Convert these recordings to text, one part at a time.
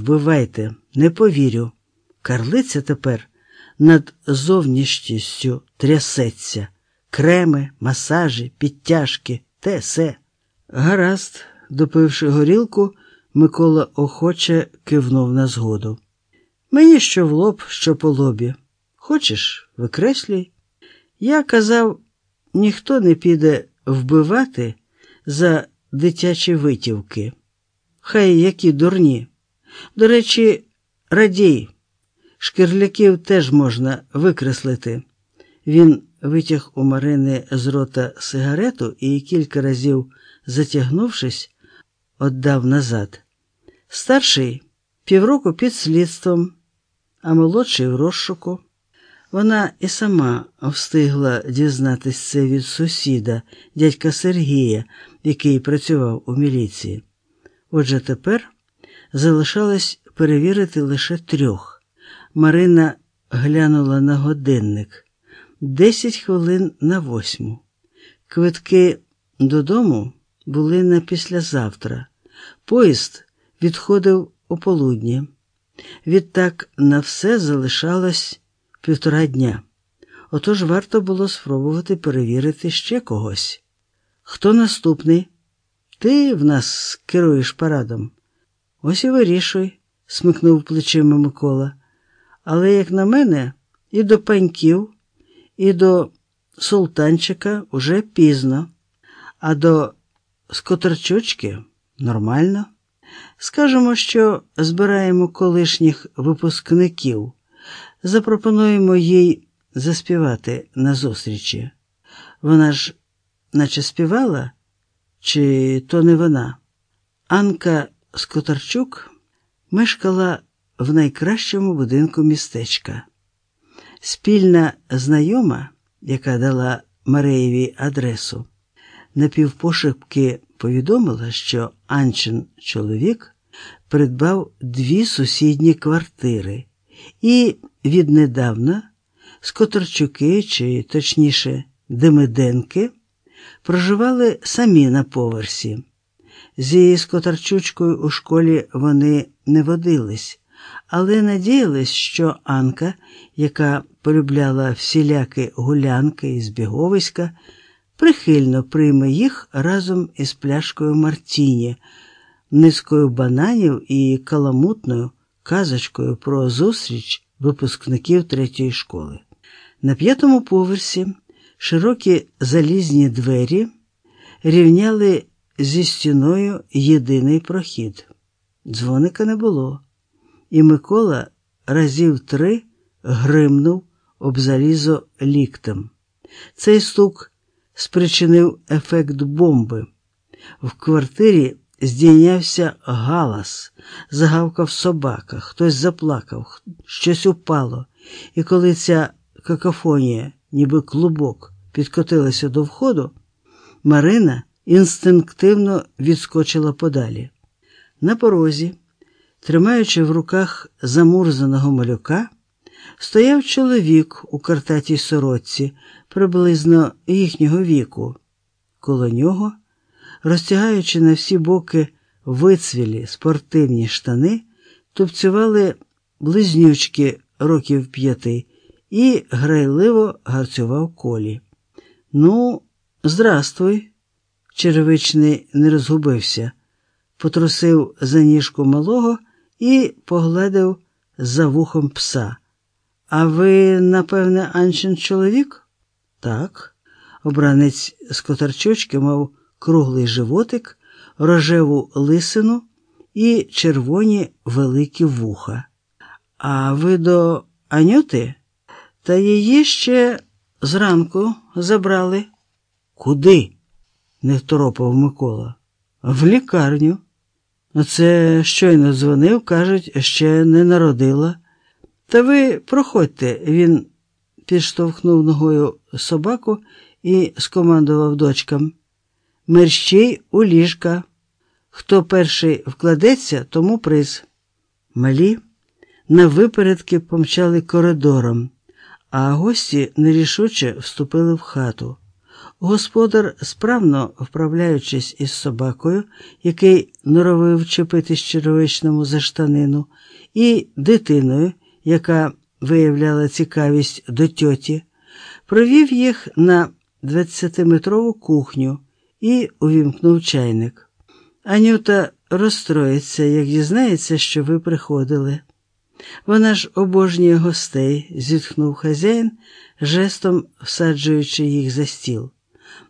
Вбивайте, не повірю. Карлиця тепер над зовнішністю трясеться. Креми, масажі, підтяжки, те се. Гаразд, допивши горілку, Микола охоче кивнув на згоду. Мені що в лоб, що по лобі. Хочеш, викреслюй. Я казав, ніхто не піде вбивати за дитячі витівки. Хай які дурні. До речі, радій, шкірляків теж можна викреслити. Він витяг у Марини з рота сигарету і кілька разів, затягнувшись, отдав назад. Старший півроку під слідством, а молодший в розшуку. Вона і сама встигла дізнатись це від сусіда, дядька Сергія, який працював у міліції. Отже, тепер залишалось перевірити лише трьох. Марина глянула на годинник десять хвилин на восьму. Квитки додому були на післязавтра. Поїзд відходив у полудні. Відтак на все залишалось півтора дня. Отож варто було спробувати перевірити ще когось. Хто наступний? Ти в нас керуєш парадом. Ось і вирішуй, смикнув плечима Микола. Але, як на мене, і до паньків, і до султанчика уже пізно, а до скоторчучки нормально. Скажемо, що збираємо колишніх випускників, запропонуємо їй заспівати на зустрічі. Вона ж, наче співала, чи то не вона? Анка Скотарчук мешкала в найкращому будинку містечка. Спільна знайома, яка дала Мареєві адресу, напівпошепки повідомила, що Анчин чоловік придбав дві сусідні квартири, і віднедавна Скоторчуки, чи точніше Демиденки, проживали самі на поверсі. Зі Скотарчучкою у школі вони не водились, але надіялись, що Анка, яка полюбляла всілякі гулянки і збіговиська, прихильно прийме їх разом із пляшкою Мартіні, низкою бананів і каламутною казочкою про зустріч випускників третьої школи. На п'ятому поверсі широкі залізні двері рівняли зі стіною єдиний прохід. Дзвоника не було, і Микола разів три гримнув об залізо ліктем. Цей стук спричинив ефект бомби. В квартирі здійнявся галас, загавкав собака, хтось заплакав, щось упало, і коли ця какофонія, ніби клубок, підкотилася до входу, Марина інстинктивно відскочила подалі. На порозі, тримаючи в руках замурзаного малюка, стояв чоловік у картатій сорочці, приблизно їхнього віку. Коло нього, розтягаючи на всі боки вицвілі спортивні штани, тупцювали близнючки років п'яти і грайливо гарцював колі. Ну, здрастуй, черевичний не розгубився, потрусив за ніжку малого і погледив за вухом пса. А ви, напевне, Анчин чоловік? Так. Обранець з котарчочки мав круглий животик, рожеву лисину і червоні великі вуха. А ви до Анюти? Та її ще зранку забрали. Куди? Не второпав Микола. В лікарню. Оце щойно дзвонив, кажуть, ще не народила. Та ви проходьте, він підштовхнув ногою собаку і скомандував дочкам. Мерщій у ліжка. Хто перший вкладеться, тому приз. Малі на випередки помчали коридором, а гості нерішуче вступили в хату. Господар, справно вправляючись із собакою, який норовив чепитись червичному за штанину, і дитиною, яка виявляла цікавість до тьоті, провів їх на двадцятиметрову кухню і увімкнув чайник. Анюта розстроїться, як дізнається, що ви приходили. Вона ж обожнює гостей, зітхнув хазяїн, жестом всаджуючи їх за стіл.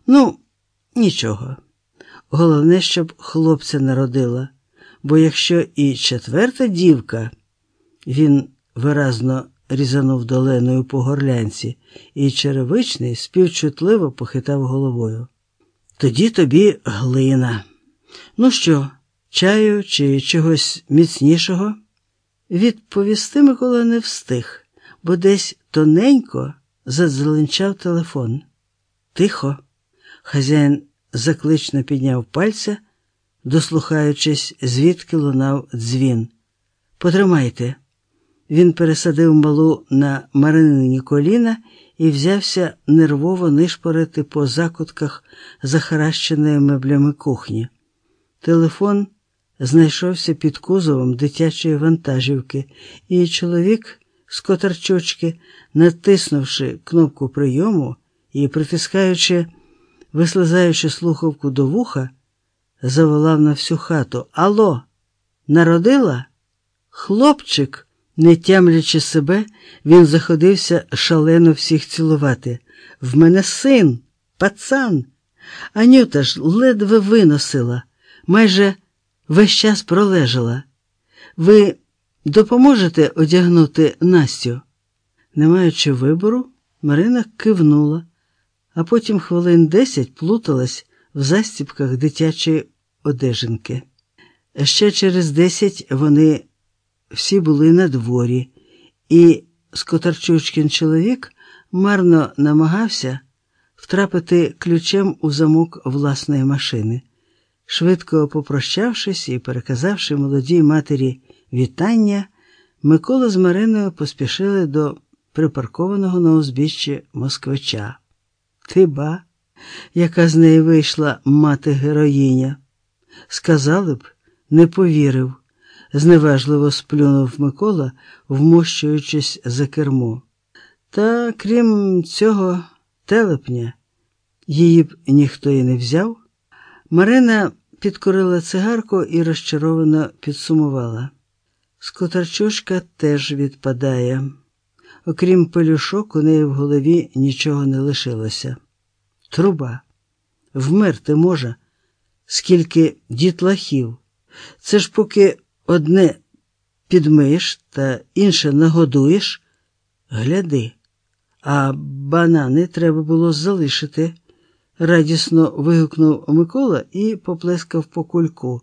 Ну, нічого. Головне, щоб хлопця народила, бо якщо і четверта дівка, він виразно різанув доленою по горлянці, і черевичний співчутливо похитав головою. Тоді тобі глина. Ну що, чаю чи чогось міцнішого? Відповісти Микола не встиг, бо десь тоненько задзеленчав телефон. Тихо. Хазяїн заклично підняв пальця, дослухаючись, звідки лунав дзвін. Потримайте. Він пересадив малу на маринині коліна і взявся нервово нишпорити по закутках захаращеної меблями кухні. Телефон знайшовся під кузовом дитячої вантажівки, і чоловік з котарчочки, натиснувши кнопку прийому і притискаючи, вислизаючи слухавку до вуха, заволав на всю хату. Ало, народила? Хлопчик, не тямлячи себе, він заходився шалено всіх цілувати. В мене син, пацан. Анюта ж ледве виносила, майже весь час пролежала. Ви допоможете одягнути Настю? Не маючи вибору, Марина кивнула, а потім хвилин десять плуталась в застіпках дитячої одежинки. Ще через десять вони всі були на дворі, і Скотарчучкін чоловік марно намагався втрапити ключем у замок власної машини. Швидко попрощавшись і переказавши молодій матері вітання, Микола з Мариною поспішили до припаркованого на узбіччі москвича. Ти ба, яка з неї вийшла мати героїня. Сказали б, не повірив, зневажливо сплюнув Микола, вмощуючись за кермо. Та крім цього телепня, її б ніхто і не взяв. Марина підкорила цигарку і розчаровано підсумувала. Скотарчушка теж відпадає. Окрім пелюшок, у неї в голові нічого не лишилося. Труба. Вмерти може, скільки дітлахів. Це ж поки одне підмиєш та інше нагодуєш, гляди, а банани треба було залишити радісно вигукнув Микола і поплескав по кульку.